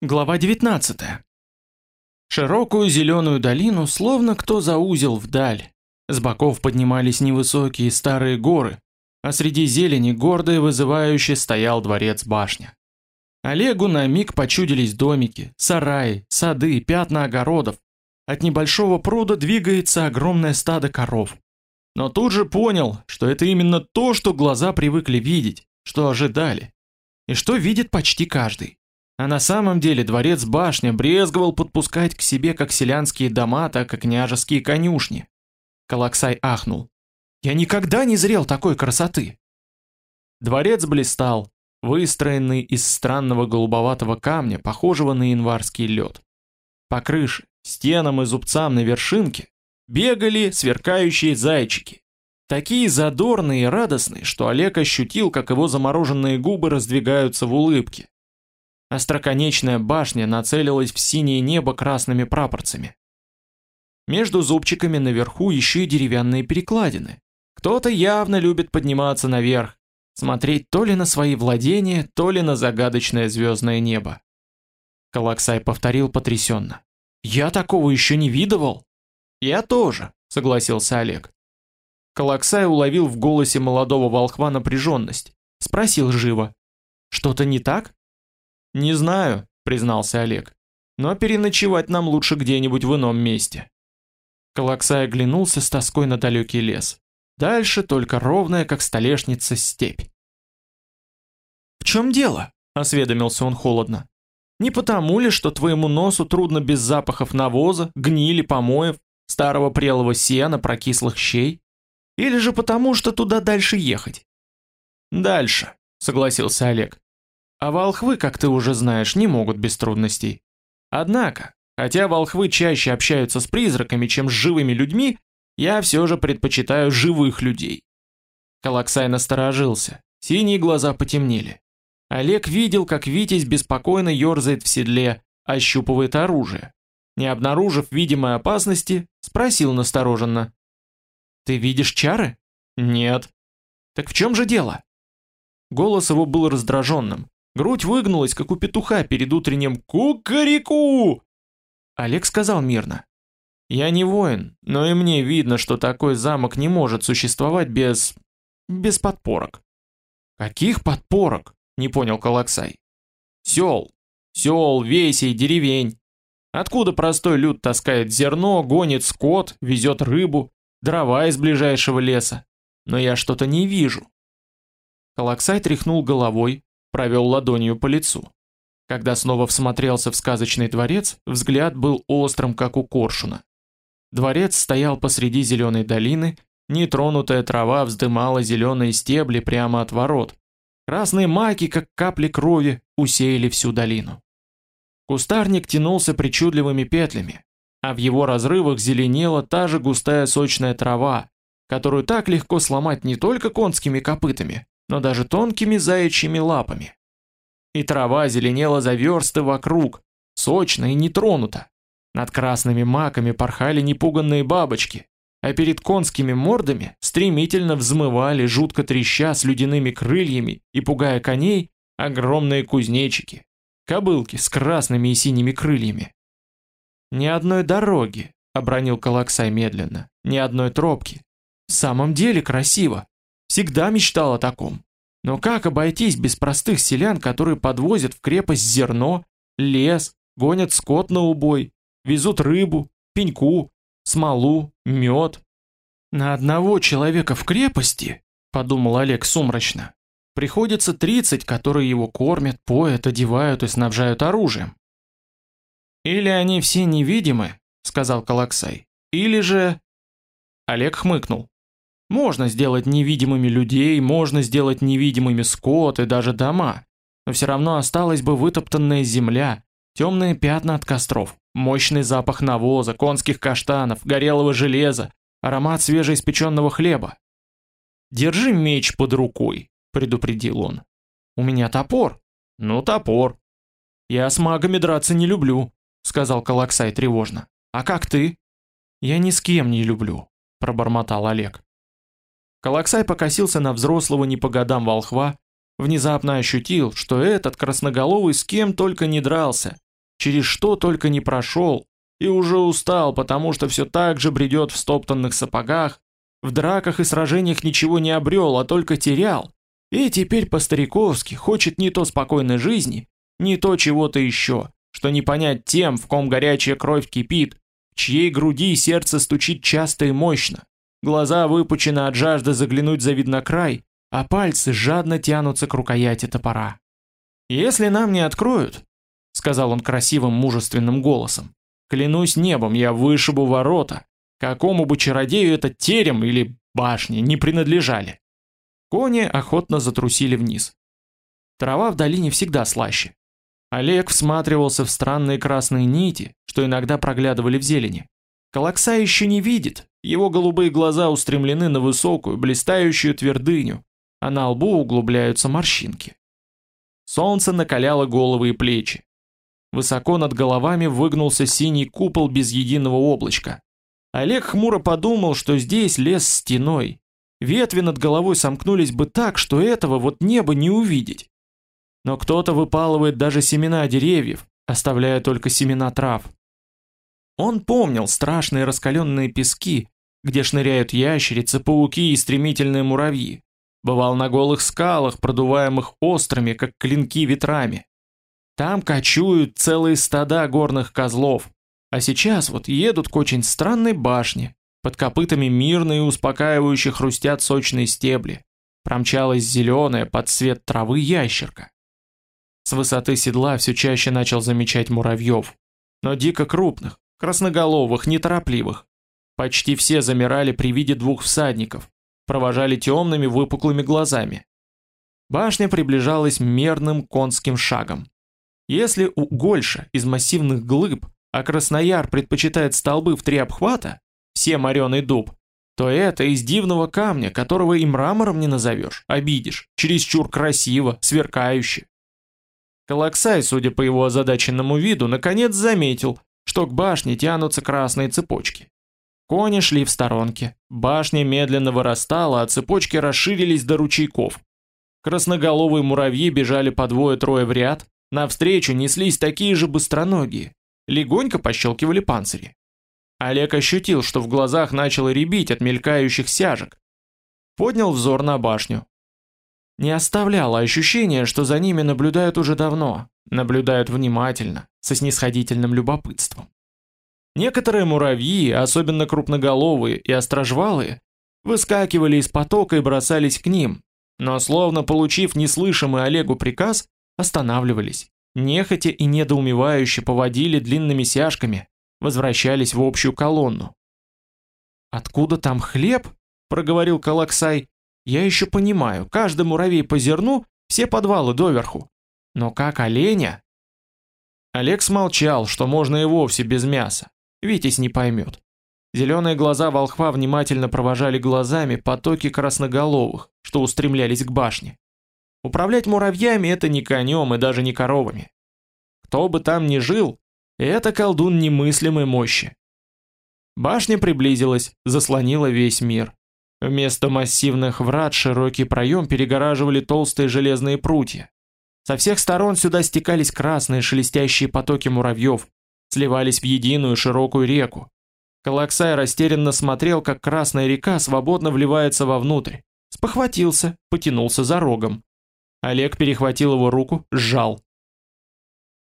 Глава 19. Широкую зеленую долину словно кто заузил вдаль. С боков поднимались невысокие старые горы, а среди зелени гордо и вызывающе стоял дворец-башня. Олегу на миг почудились домики, сараи, сады, пятна огородов. От небольшого пруда двигается огромное стадо коров. Но тут же понял, что это именно то, что глаза привыкли видеть, что ожидали. И что видит почти каждый. А на самом деле дворец-башня брезговал подпускать к себе как селянские дома, так и княжеские конюшни. Калаксай ахнул. «Я никогда не зрел такой красоты!» Дворец блистал, выстроенный из странного голубоватого камня, похожего на январский лед. По крыше, стенам и зубцам на вершинке бегали сверкающие зайчики. Такие задорные и радостные, что Олег ощутил, как его замороженные губы раздвигаются в улыбке. Остроконечная башня нацелилась в синее небо красными прапорцами. Между зубчиками наверху еще и деревянные перекладины. Кто-то явно любит подниматься наверх, смотреть то ли на свои владения, то ли на загадочное звездное небо. Калаксай повторил потрясенно. «Я такого еще не видывал!» «Я тоже», — согласился Олег. Калаксай уловил в голосе молодого волхва напряженность. Спросил живо. «Что-то не так?» «Не знаю», — признался Олег. «Но переночевать нам лучше где-нибудь в ином месте». Калаксай оглянулся с тоской на далекий лес. Дальше только ровная, как столешница, степь. «В чем дело?» — осведомился он холодно. «Не потому ли, что твоему носу трудно без запахов навоза, гнили, помоев, старого прелого сена, прокислых щей? Или же потому, что туда дальше ехать?» «Дальше», — согласился Олег. А волхвы, как ты уже знаешь, не могут без трудностей. Однако, хотя волхвы чаще общаются с призраками, чем с живыми людьми, я все же предпочитаю живых людей. Калаксай насторожился, синие глаза потемнели. Олег видел, как Витязь беспокойно ерзает в седле, ощупывает оружие. Не обнаружив видимой опасности, спросил настороженно. «Ты видишь чары?» «Нет». «Так в чем же дело?» Голос его был раздраженным. Грудь выгнулась, как у петуха перед утренним «Кукареку!». Олег сказал мирно. «Я не воин, но и мне видно, что такой замок не может существовать без... без подпорок». «Каких подпорок?» — не понял Калаксай. «Сел. Сел, весей, деревень. Откуда простой люд таскает зерно, гонит скот, везет рыбу, дрова из ближайшего леса? Но я что-то не вижу». Калаксай тряхнул головой, провел ладонью по лицу. Когда снова всмотрелся в сказочный дворец, взгляд был острым, как у коршуна. Дворец стоял посреди зеленой долины, нетронутая трава вздымала зеленые стебли прямо от ворот. Красные маки, как капли крови, усеяли всю долину. Кустарник тянулся причудливыми петлями, а в его разрывах зеленела та же густая сочная трава, которую так легко сломать не только конскими копытами, но даже тонкими заячьими лапами. И трава зеленела за версты вокруг, сочно и не тронута. Над красными маками порхали непуганные бабочки, а перед конскими мордами стремительно взмывали, жутко треща с ледяными крыльями и пугая коней, огромные кузнечики, кобылки с красными и синими крыльями. «Ни одной дороги», — обронил Калаксай медленно, — «ни одной тропки. В самом деле красиво. Всегда мечтал о таком. Но как обойтись без простых селян, которые подвозят в крепость зерно, лес, гонят скот на убой, везут рыбу, пеньку, смолу, мед? На одного человека в крепости, подумал Олег сумрачно, приходится 30, которые его кормят, поят, одевают и снабжают оружием. Или они все невидимы, сказал Калаксай, или же... Олег хмыкнул. Можно сделать невидимыми людей, можно сделать невидимыми скот и даже дома, но все равно осталась бы вытоптанная земля, темные пятна от костров, мощный запах навоза, конских каштанов, горелого железа, аромат свежеиспеченного хлеба. «Держи меч под рукой», — предупредил он. «У меня топор». «Ну, топор». «Я с магами драться не люблю», — сказал Калаксай тревожно. «А как ты?» «Я ни с кем не люблю», — пробормотал Олег. Калаксай покосился на взрослого не по годам волхва, внезапно ощутил, что этот красноголовый с кем только не дрался, через что только не прошел, и уже устал, потому что все так же бредет в стоптанных сапогах, в драках и сражениях ничего не обрел, а только терял, и теперь по-стариковски хочет не то спокойной жизни, не то чего-то еще, что не понять тем, в ком горячая кровь кипит, чьей груди сердце стучит часто и мощно, глаза выпучены от жажды заглянуть за край, а пальцы жадно тянутся к рукояти топора. «Если нам не откроют», — сказал он красивым мужественным голосом, «клянусь небом, я вышибу ворота, какому бы чародею этот терем или башня не принадлежали». Кони охотно затрусили вниз. Трава в долине всегда слаще. Олег всматривался в странные красные нити, что иногда проглядывали в зелени. Колокса еще не видит, его голубые глаза устремлены на высокую, блистающую твердыню, а на лбу углубляются морщинки. Солнце накаляло головы и плечи. Высоко над головами выгнулся синий купол без единого облачка. Олег хмуро подумал, что здесь лес стеной, Ветви над головой сомкнулись бы так, что этого вот неба не увидеть. Но кто-то выпалывает даже семена деревьев, оставляя только семена трав. Он помнил страшные раскаленные пески, где шныряют ящерицы, пауки и стремительные муравьи. Бывал на голых скалах, продуваемых острыми, как клинки ветрами. Там кочуют целые стада горных козлов, а сейчас вот едут к очень странной башне, под копытами мирно и успокаивающе хрустят сочные стебли. Промчалась зеленая под цвет травы ящерка. С высоты седла все чаще начал замечать муравьев. Но дико крупных, красноголовых, неторопливых. Почти все замирали при виде двух всадников, провожали темными выпуклыми глазами. Башня приближалась мерным конским шагом. Если у Гольша из массивных глыб, а Краснояр предпочитает столбы в три обхвата, все мореный дуб, то это из дивного камня, которого и мрамором не назовешь, обидишь, чересчур красиво, сверкающе. Калаксай, судя по его озадаченному виду, наконец заметил, что к башне тянутся красные цепочки. Кони шли в сторонке, башня медленно вырастала, а цепочки расширились до ручейков. Красноголовые муравьи бежали по двое-трое в ряд, навстречу неслись такие же быстроногие, легонько пощелкивали панцири. Олег ощутил, что в глазах начало рябить от мелькающих сяжек. Поднял взор на башню. Не оставляло ощущения, что за ними наблюдают уже давно, наблюдают внимательно, со снисходительным любопытством. Некоторые муравьи, особенно крупноголовые и острожвалые, выскакивали из потока и бросались к ним, но словно получив неслышимый Олегу приказ, останавливались, нехотя и недоумевающе поводили длинными сяжками, возвращались в общую колонну. «Откуда там хлеб?» — проговорил Калаксай. «Я еще понимаю, каждый муравей по зерну, все подвалы доверху. Но как оленя?» Олег смолчал, что можно и вовсе без мяса. Витязь не поймет. Зеленые глаза волхва внимательно провожали глазами потоки красноголовых, что устремлялись к башне. Управлять муравьями это не конем и даже не коровами. Кто бы там ни жил, это колдун немыслимой мощи. Башня приблизилась, заслонила весь мир. Вместо массивных врат широкий проем перегораживали толстые железные прутья. Со всех сторон сюда стекались красные шелестящие потоки муравьев, сливались в единую широкую реку. Калаксай растерянно смотрел, как красная река свободно вливается вовнутрь. Спохватился, потянулся за рогом. Олег перехватил его руку, сжал.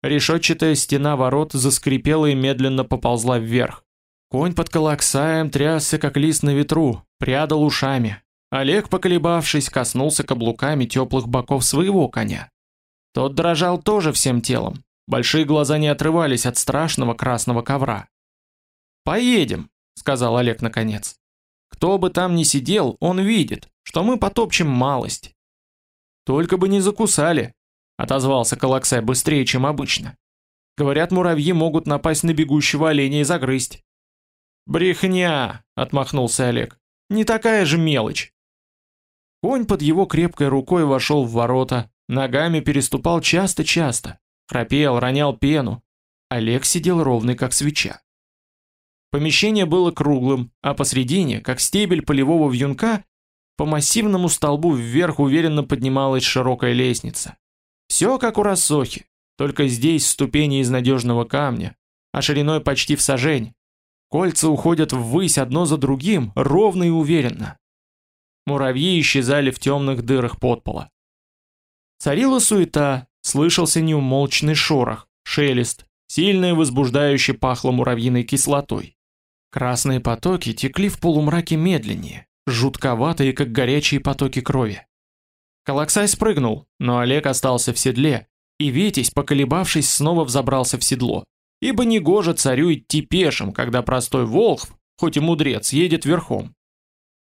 Решетчатая стена ворот заскрипела и медленно поползла вверх. Конь под колоксаем трясся, как лист на ветру, прядал ушами. Олег, поколебавшись, коснулся каблуками теплых боков своего коня. Тот дрожал тоже всем телом. Большие глаза не отрывались от страшного красного ковра. «Поедем», — сказал Олег наконец. «Кто бы там ни сидел, он видит, что мы потопчем малость». «Только бы не закусали», отозвался Колоксай быстрее, чем обычно. Говорят, муравьи могут напасть на бегущего оленя и загрызть. Брехня, отмахнулся Олег. Не такая же мелочь. Конь под его крепкой рукой вошел в ворота, ногами переступал часто-часто, храпел, ронял пену. Олег сидел ровный, как свеча. Помещение было круглым, а посредине, как стебель полевого вьюнка, по массивному столбу вверх уверенно поднималась широкая лестница. Все как у Рассохи. Только здесь ступени из надежного камня, а шириной почти в сажень. Кольца уходят ввысь одно за другим, ровно и уверенно. Муравьи исчезали в темных дырах подпола. Царила суета, слышался неумолчный шорох, шелест, сильно и возбуждающе пахло муравьиной кислотой. Красные потоки текли в полумраке медленнее, жутковатые, как горячие потоки крови. Калаксай спрыгнул, но Олег остался в седле, и Витязь, поколебавшись, снова взобрался в седло. Ибо не гоже царю идти пешим, когда простой волхв, хоть и мудрец, едет верхом.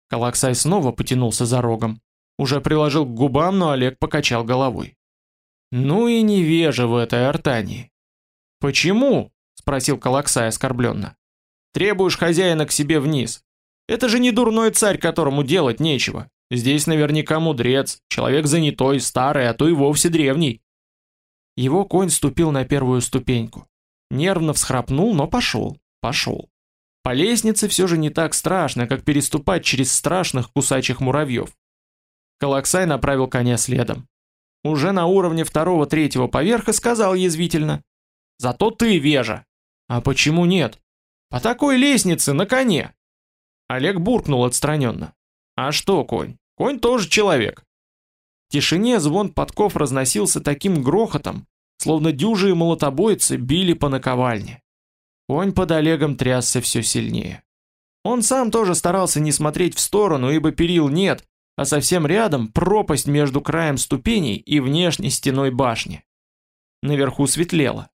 Калаксай снова потянулся за рогом. Уже приложил к губам, но Олег покачал головой. Ну и невежа в этой артании. «Почему?» — спросил Калаксай оскорбленно. «Требуешь хозяина к себе вниз. Это же не дурной царь, которому делать нечего. Здесь наверняка мудрец, человек занятой, старый, а то и вовсе древний». Его конь ступил на первую ступеньку. Нервно всхрапнул, но пошел, пошел. По лестнице все же не так страшно, как переступать через страшных кусачих муравьев. Калаксай направил коня следом. Уже на уровне второго-третьего поверха сказал язвительно. «Зато ты вежа!» «А почему нет?» «По такой лестнице, на коне!» Олег буркнул отстраненно. «А что, конь? Конь тоже человек!» В тишине звон подков разносился таким грохотом, словно дюжие молотобойцы били по наковальне. Конь под Олегом трясся все сильнее. Он сам тоже старался не смотреть в сторону, ибо перил нет, а совсем рядом пропасть между краем ступеней и внешней стеной башни. Наверху светлело.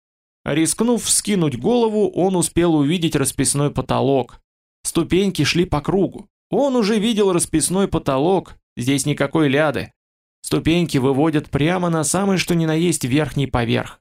Рискнув вскинуть голову, он успел увидеть расписной потолок. Ступеньки шли по кругу. Он уже видел расписной потолок, здесь никакой ляды. Ступеньки выводят прямо на самый что ни на есть верхний поверх.